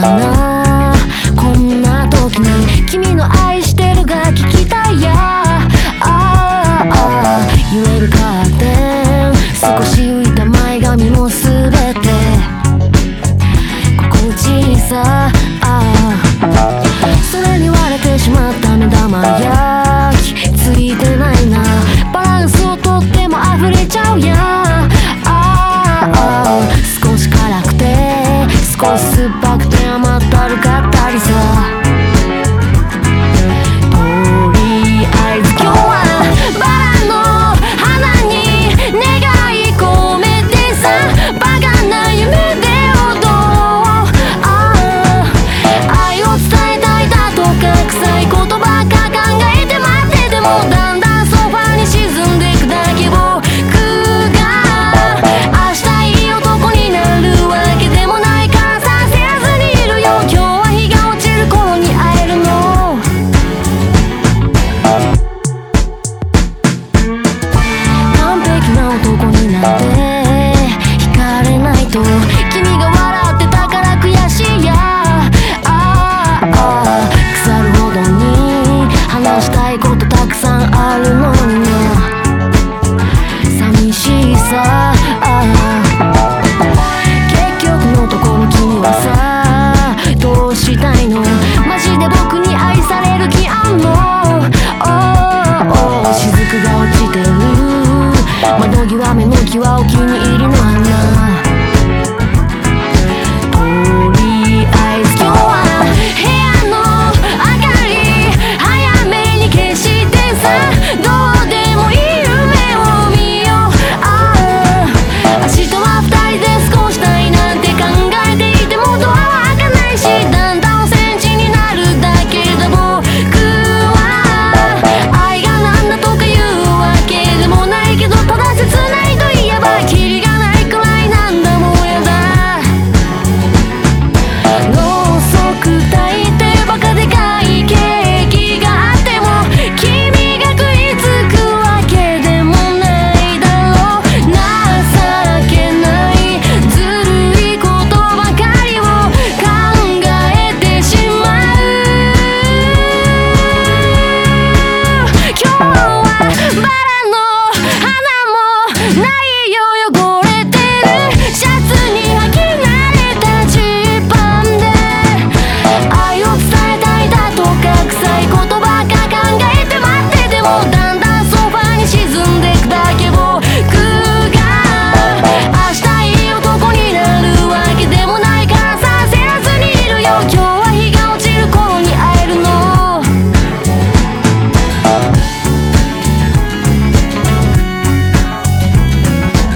な。こんな時に君の愛してるが聞きたいや。ああ言えるカーテン少し浮いた前髪も全て。心地い。いさそれに割れてしまった目玉焼きついてないな。バランスをとっても溢れちゃうや。ああ少し辛くて少し酸っぱくて。как за 窓際目の際お気に入りの花